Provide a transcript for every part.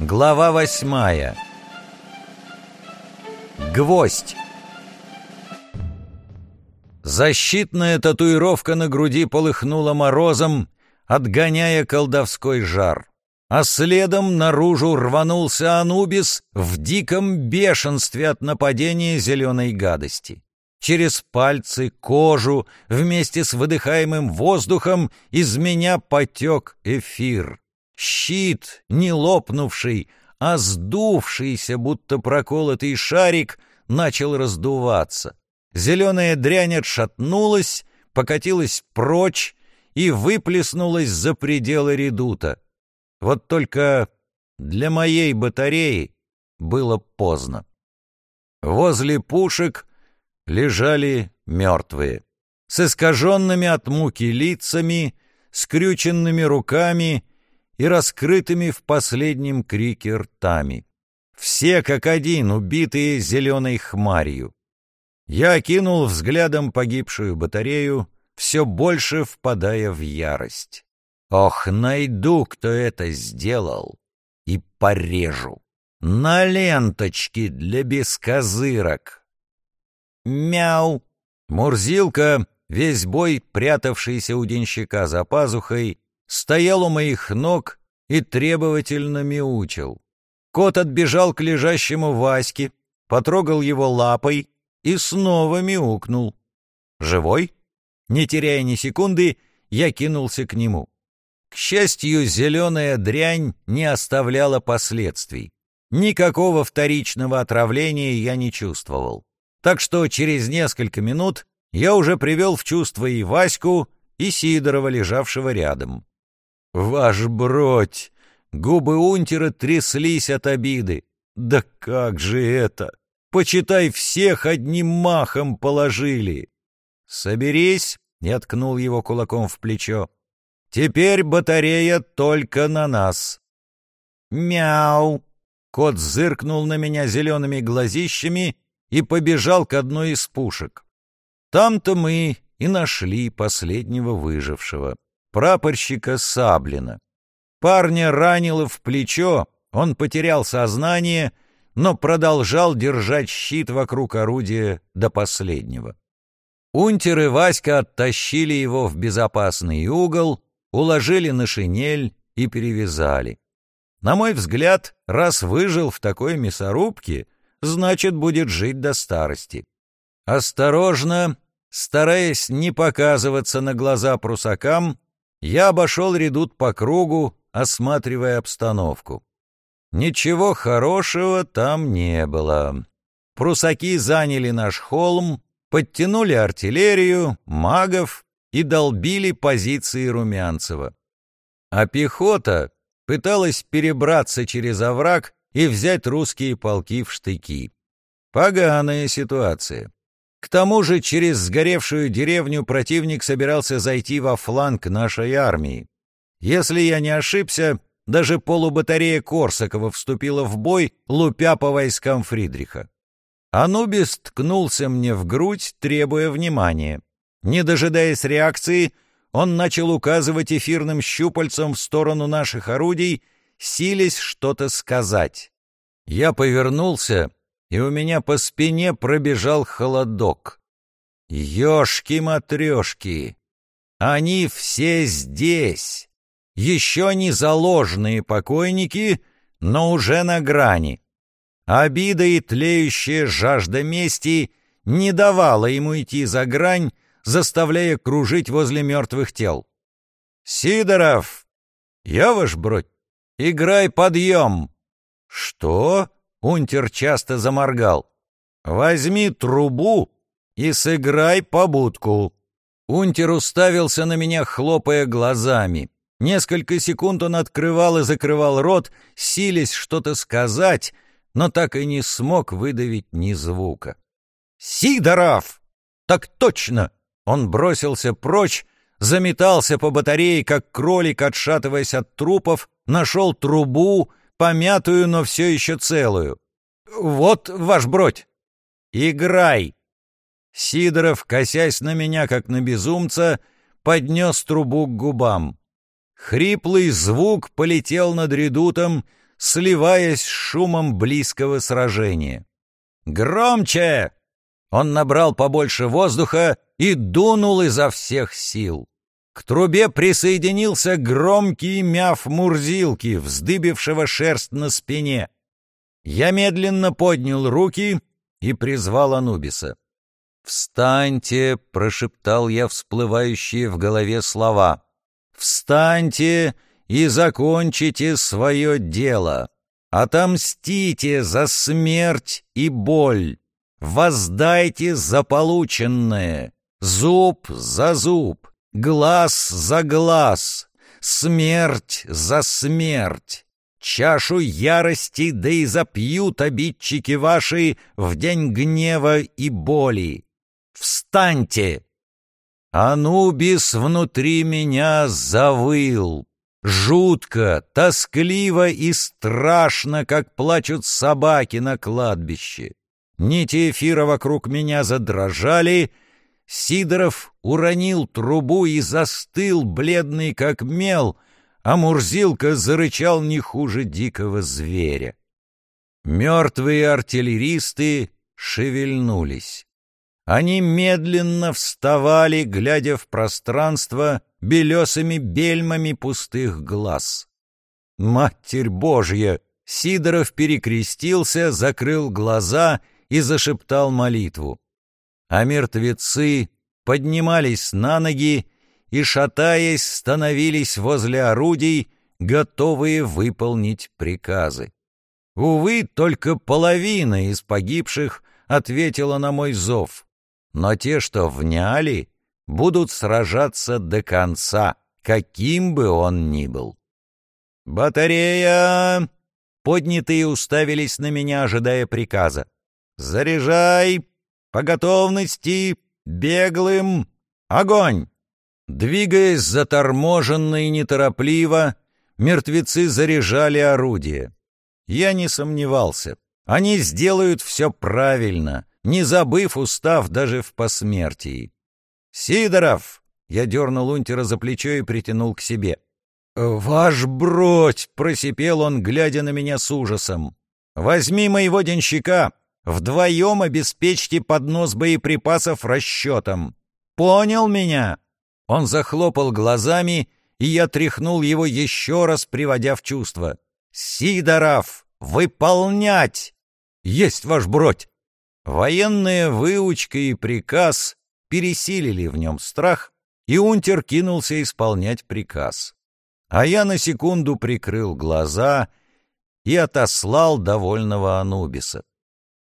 Глава восьмая. Гвоздь. Защитная татуировка на груди полыхнула морозом, отгоняя колдовской жар. А следом наружу рванулся Анубис в диком бешенстве от нападения зеленой гадости. Через пальцы, кожу, вместе с выдыхаемым воздухом из меня потек эфир. Щит, не лопнувший, а сдувшийся, будто проколотый шарик, начал раздуваться. Зеленая дрянь отшатнулась, покатилась прочь и выплеснулась за пределы редута. Вот только для моей батареи было поздно. Возле пушек лежали мертвые, с искаженными от муки лицами, скрюченными руками и раскрытыми в последнем крике ртами. Все как один, убитые зеленой хмарью. Я окинул взглядом погибшую батарею, все больше впадая в ярость. Ох, найду, кто это сделал, и порежу. На ленточки для бескозырок. Мяу! Мурзилка, весь бой прятавшийся у денщика за пазухой, стоял у моих ног и требовательно мяучил. Кот отбежал к лежащему Ваське, потрогал его лапой и снова мяукнул. «Живой?» Не теряя ни секунды, я кинулся к нему. К счастью, зеленая дрянь не оставляла последствий. Никакого вторичного отравления я не чувствовал. Так что через несколько минут я уже привел в чувство и Ваську, и Сидорова, лежавшего рядом. Ваш бродь! Губы унтера тряслись от обиды. Да как же это? Почитай, всех одним махом положили. Соберись, я ткнул его кулаком в плечо. Теперь батарея только на нас. Мяу! Кот зыркнул на меня зелеными глазищами и побежал к одной из пушек. Там-то мы и нашли последнего выжившего прапорщика Саблина. Парня ранило в плечо, он потерял сознание, но продолжал держать щит вокруг орудия до последнего. Унтер и Васька оттащили его в безопасный угол, уложили на шинель и перевязали. На мой взгляд, раз выжил в такой мясорубке, значит, будет жить до старости. Осторожно, стараясь не показываться на глаза прусакам, я обошел редут по кругу, осматривая обстановку. Ничего хорошего там не было. Прусаки заняли наш холм, подтянули артиллерию, магов и долбили позиции Румянцева. А пехота пыталась перебраться через овраг и взять русские полки в штыки. Поганая ситуация. К тому же через сгоревшую деревню противник собирался зайти во фланг нашей армии. Если я не ошибся, даже полубатарея Корсакова вступила в бой, лупя по войскам Фридриха. Анубис ткнулся мне в грудь, требуя внимания. Не дожидаясь реакции, он начал указывать эфирным щупальцем в сторону наших орудий, силясь что-то сказать. Я повернулся и у меня по спине пробежал холодок. Ёшки-матрёшки! Они все здесь! Еще не заложенные покойники, но уже на грани. Обида и тлеющая жажда мести не давала ему идти за грань, заставляя кружить возле мертвых тел. «Сидоров! Я ваш бродь! Играй подъем!» «Что?» Унтер часто заморгал. «Возьми трубу и сыграй побудку». Унтер уставился на меня, хлопая глазами. Несколько секунд он открывал и закрывал рот, силясь что-то сказать, но так и не смог выдавить ни звука. «Сидоров!» «Так точно!» Он бросился прочь, заметался по батарее, как кролик, отшатываясь от трупов, нашел трубу, помятую, но все еще целую. «Вот ваш бродь!» «Играй!» Сидоров, косясь на меня, как на безумца, поднес трубу к губам. Хриплый звук полетел над редутом, сливаясь с шумом близкого сражения. «Громче!» Он набрал побольше воздуха и дунул изо всех сил. К трубе присоединился громкий мяв Мурзилки, вздыбившего шерсть на спине. Я медленно поднял руки и призвал Анубиса. «Встаньте!» — прошептал я всплывающие в голове слова. «Встаньте и закончите свое дело! Отомстите за смерть и боль! Воздайте за полученное! Зуб за зуб! Глаз за глаз! Смерть за смерть!» Чашу ярости да и запьют обидчики ваши в день гнева и боли. Встаньте!» Анубис внутри меня завыл. Жутко, тоскливо и страшно, как плачут собаки на кладбище. Нити эфира вокруг меня задрожали. Сидоров уронил трубу и застыл, бледный как мел, а Мурзилка зарычал не хуже дикого зверя. Мертвые артиллеристы шевельнулись. Они медленно вставали, глядя в пространство белесыми бельмами пустых глаз. «Матерь Божья!» Сидоров перекрестился, закрыл глаза и зашептал молитву. А мертвецы поднимались на ноги и, шатаясь, становились возле орудий, готовые выполнить приказы. Увы, только половина из погибших ответила на мой зов но те, что вняли, будут сражаться до конца, каким бы он ни был. «Батарея!» Поднятые уставились на меня, ожидая приказа. «Заряжай! По готовности! Беглым! Огонь!» Двигаясь заторможенно и неторопливо, мертвецы заряжали орудие. Я не сомневался. Они сделают все правильно, не забыв устав даже в посмертии. «Сидоров!» — я дернул унтера за плечо и притянул к себе. «Ваш бродь!» — просипел он, глядя на меня с ужасом. «Возьми моего денщика, вдвоем обеспечьте поднос боеприпасов расчетом. Понял меня?» Он захлопал глазами, и я тряхнул его еще раз, приводя в чувство. «Сидоров! Выполнять!» «Есть ваш бродь!» Военная выучка и приказ пересилили в нем страх, и унтер кинулся исполнять приказ. А я на секунду прикрыл глаза и отослал довольного Анубиса.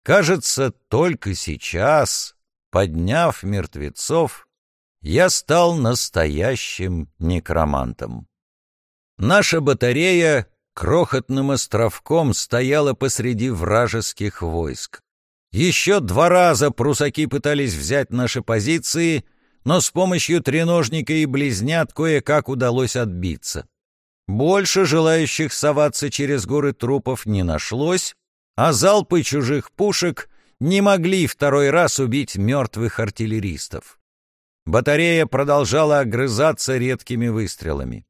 Кажется, только сейчас, подняв мертвецов, я стал настоящим некромантом. Наша батарея крохотным островком стояла посреди вражеских войск. Еще два раза прусаки пытались взять наши позиции, но с помощью треножника и близнят кое-как удалось отбиться. Больше желающих соваться через горы трупов не нашлось, а залпы чужих пушек не могли второй раз убить мертвых артиллеристов. Батарея продолжала огрызаться редкими выстрелами.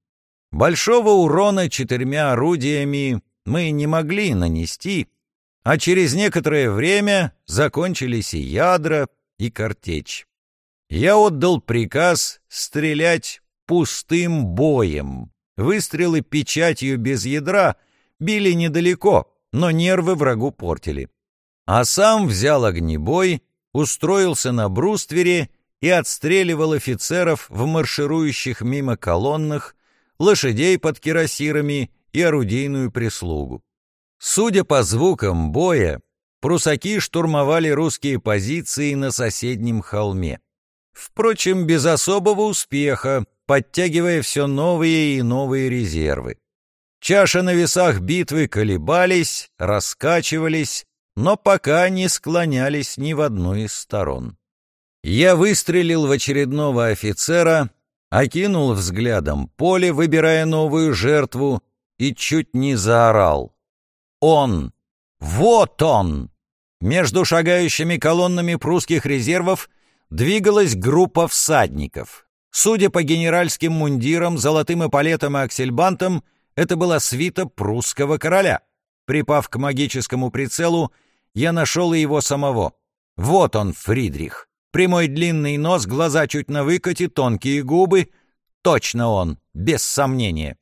Большого урона четырьмя орудиями мы не могли нанести, а через некоторое время закончились и ядра, и картечь. Я отдал приказ стрелять пустым боем. Выстрелы печатью без ядра били недалеко, но нервы врагу портили. А сам взял огнебой, устроился на бруствере и отстреливал офицеров в марширующих мимо колоннах, лошадей под кирасирами и орудийную прислугу. Судя по звукам боя, прусаки штурмовали русские позиции на соседнем холме. Впрочем, без особого успеха, подтягивая все новые и новые резервы. Чаши на весах битвы колебались, раскачивались, но пока не склонялись ни в одну из сторон. Я выстрелил в очередного офицера, окинул взглядом поле, выбирая новую жертву, и чуть не заорал он! Вот он! Между шагающими колоннами прусских резервов двигалась группа всадников. Судя по генеральским мундирам, золотым эполетам и аксельбантам, это была свита прусского короля. Припав к магическому прицелу, я нашел и его самого. Вот он, Фридрих. Прямой длинный нос, глаза чуть на выкате, тонкие губы. Точно он, без сомнения.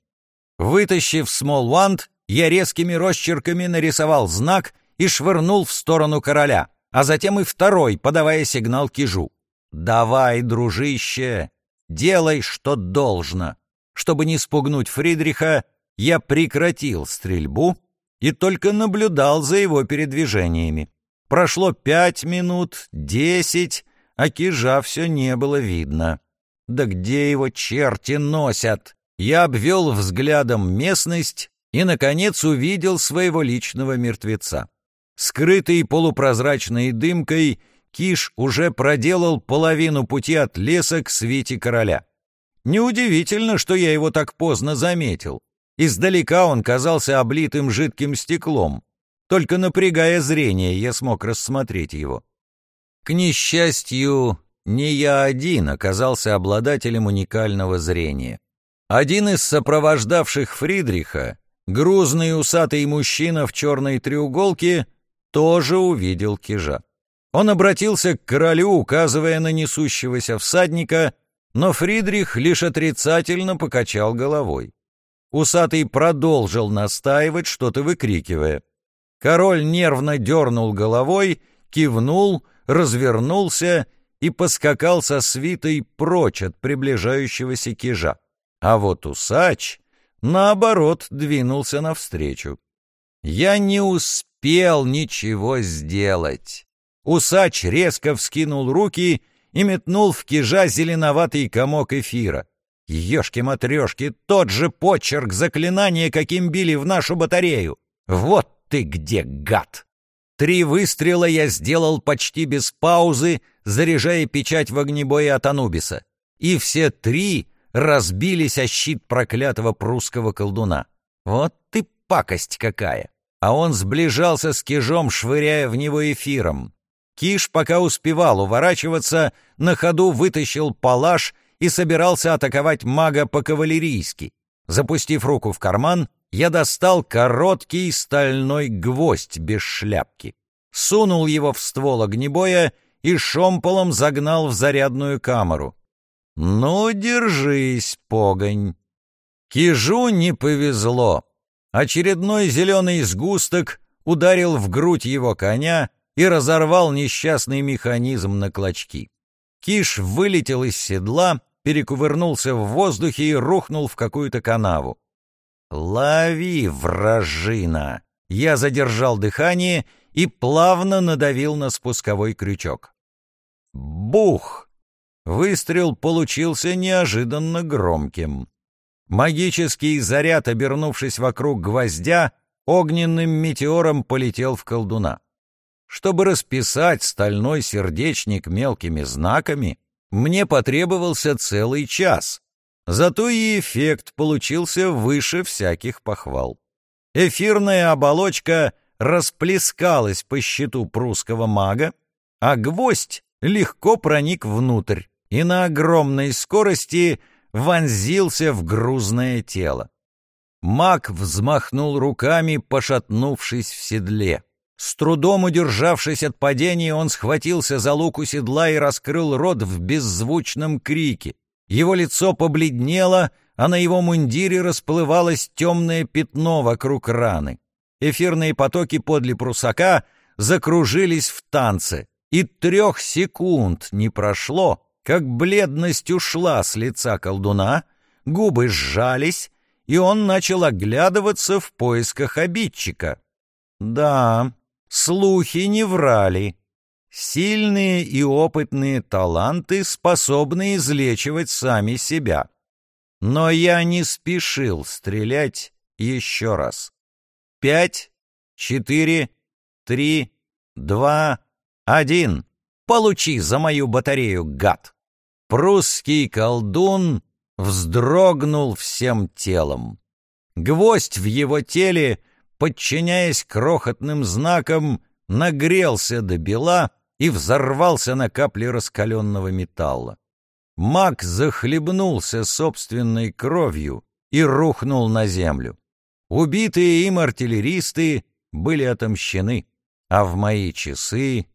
Вытащив смолванд, я резкими росчерками нарисовал знак и швырнул в сторону короля, а затем и второй, подавая сигнал кижу. «Давай, дружище, делай, что должно». Чтобы не спугнуть Фридриха, я прекратил стрельбу и только наблюдал за его передвижениями. Прошло пять минут, десять, а кижа все не было видно. Да где его черти носят? Я обвел взглядом местность и, наконец, увидел своего личного мертвеца. Скрытый полупрозрачной дымкой, Киш уже проделал половину пути от леса к свете короля. Неудивительно, что я его так поздно заметил. Издалека он казался облитым жидким стеклом. Только напрягая зрение, я смог рассмотреть его. К несчастью, не я один оказался обладателем уникального зрения. Один из сопровождавших Фридриха, грузный усатый мужчина в черной треуголке, тоже увидел кижа. Он обратился к королю, указывая на несущегося всадника, но Фридрих лишь отрицательно покачал головой. Усатый продолжил настаивать, что-то выкрикивая. Король нервно дернул головой, кивнул, развернулся и поскакал со свитой прочь от приближающегося кижа. А вот усач, наоборот, двинулся навстречу. Я не успел ничего сделать. Усач резко вскинул руки и метнул в кижа зеленоватый комок эфира. Ешки-матрешки, тот же почерк заклинания, каким били в нашу батарею. Вот ты где, гад! Три выстрела я сделал почти без паузы, заряжая печать в огнебое от Анубиса. И все три разбились о щит проклятого прусского колдуна. Вот ты пакость какая! А он сближался с кижом, швыряя в него эфиром. Киш, пока успевал уворачиваться, на ходу вытащил палаш и собирался атаковать мага по-кавалерийски. Запустив руку в карман, я достал короткий стальной гвоздь без шляпки, сунул его в ствол огнебоя и шомполом загнал в зарядную камеру. «Ну, держись, погонь!» Кижу не повезло. Очередной зеленый сгусток ударил в грудь его коня и разорвал несчастный механизм на клочки. Киш вылетел из седла перекувырнулся в воздухе и рухнул в какую-то канаву. «Лови, вражина!» Я задержал дыхание и плавно надавил на спусковой крючок. Бух! Выстрел получился неожиданно громким. Магический заряд, обернувшись вокруг гвоздя, огненным метеором полетел в колдуна. Чтобы расписать стальной сердечник мелкими знаками, мне потребовался целый час. Зато и эффект получился выше всяких похвал. Эфирная оболочка расплескалась по щиту прусского мага, а гвоздь легко проник внутрь и на огромной скорости вонзился в грузное тело. Маг взмахнул руками, пошатнувшись в седле. С трудом удержавшись от падения, он схватился за лук у седла и раскрыл рот в беззвучном крике. Его лицо побледнело, а на его мундире расплывалось темное пятно вокруг раны. Эфирные потоки подле прусака закружились в танце, и трех секунд не прошло, как бледность ушла с лица колдуна, губы сжались, и он начал оглядываться в поисках обидчика. Да, Слухи не врали. Сильные и опытные таланты способны излечивать сами себя. Но я не спешил стрелять еще раз. Пять, четыре, три, два, один. Получи за мою батарею, гад! Прусский колдун вздрогнул всем телом. Гвоздь в его теле — подчиняясь крохотным знакам, нагрелся до бела и взорвался на капли раскаленного металла. Маг захлебнулся собственной кровью и рухнул на землю. Убитые им артиллеристы были отомщены, а в мои часы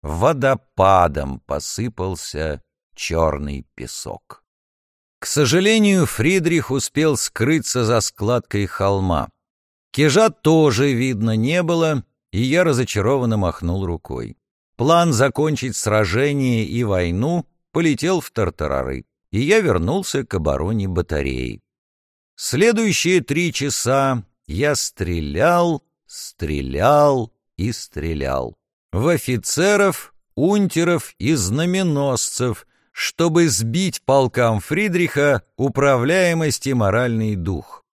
водопадом посыпался черный песок. К сожалению, Фридрих успел скрыться за складкой холма. Кежа тоже видно не было, и я разочарованно махнул рукой. План закончить сражение и войну полетел в тартарары, и я вернулся к обороне батареи. Следующие три часа я стрелял, стрелял и стрелял. В офицеров, унтеров и знаменосцев, чтобы сбить полкам Фридриха управляемость и моральный дух.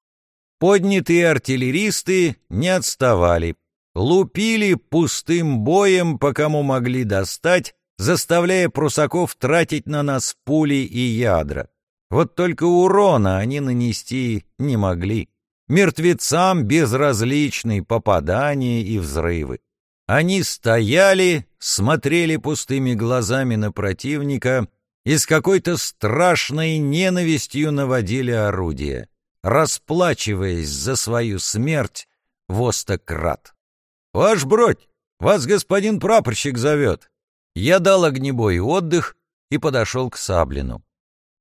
Поднятые артиллеристы не отставали, лупили пустым боем, по кому могли достать, заставляя прусаков тратить на нас пули и ядра. Вот только урона они нанести не могли. Мертвецам безразличны попадания и взрывы. Они стояли, смотрели пустыми глазами на противника и с какой-то страшной ненавистью наводили орудия, расплачиваясь за свою смерть в остократ. «Ваш бродь, вас господин прапорщик зовет!» Я дал огнебой отдых и подошел к Саблину.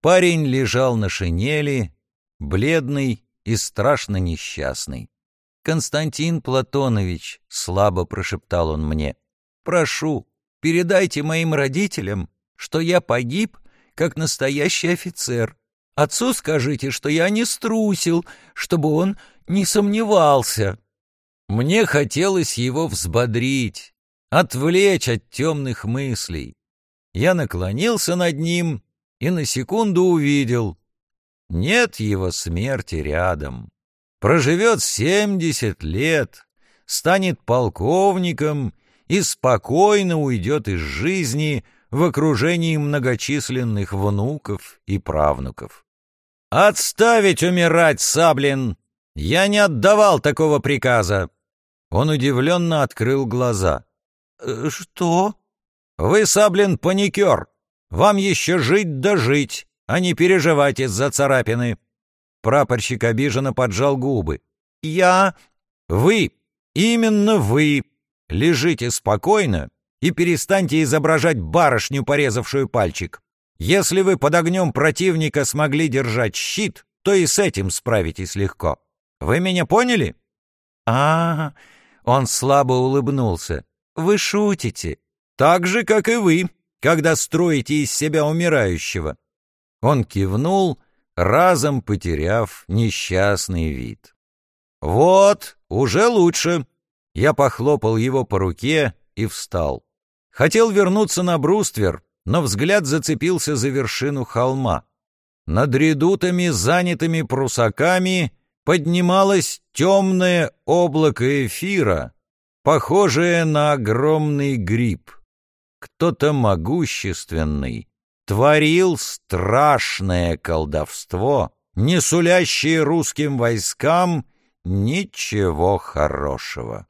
Парень лежал на шинели, бледный и страшно несчастный. «Константин Платонович», — слабо прошептал он мне, — «прошу, передайте моим родителям, что я погиб, как настоящий офицер. Отцу скажите, что я не струсил, чтобы он не сомневался». Мне хотелось его взбодрить, отвлечь от темных мыслей. Я наклонился над ним и на секунду увидел. Нет его смерти рядом. Проживет семьдесят лет, станет полковником и спокойно уйдет из жизни в окружении многочисленных внуков и правнуков. «Отставить умирать, Саблин! Я не отдавал такого приказа!» Он удивленно открыл глаза. «Э, «Что?» «Вы, Саблин, паникер. Вам еще жить да жить, а не переживать из-за царапины». Прапорщик обиженно поджал губы. «Я...» «Вы, именно вы, лежите спокойно и перестаньте изображать барышню, порезавшую пальчик. Если вы под огнем противника смогли держать щит, то и с этим справитесь легко. Вы меня поняли?» «А, -а, -а он слабо улыбнулся. «Вы шутите. Так же, как и вы, когда строите из себя умирающего». Он кивнул, разом потеряв несчастный вид. «Вот, уже лучше». Я похлопал его по руке и встал. Хотел вернуться на бруствер, но взгляд зацепился за вершину холма. Над редутами, занятыми прусаками, поднималось темное облако эфира, похожее на огромный гриб. Кто-то могущественный творил страшное колдовство, не сулящее русским войскам ничего хорошего.